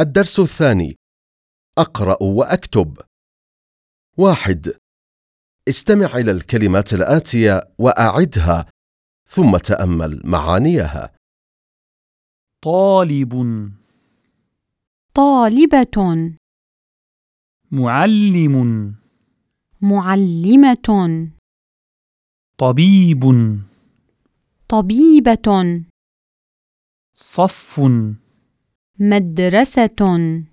الدرس الثاني. أقرأ وأكتب. واحد. استمع إلى الكلمات الآتية وأعدها ثم تأمل معانيها. طالب. طالبة. معلم. معلمة. طبيب. طبيبة. صف. مدرسة.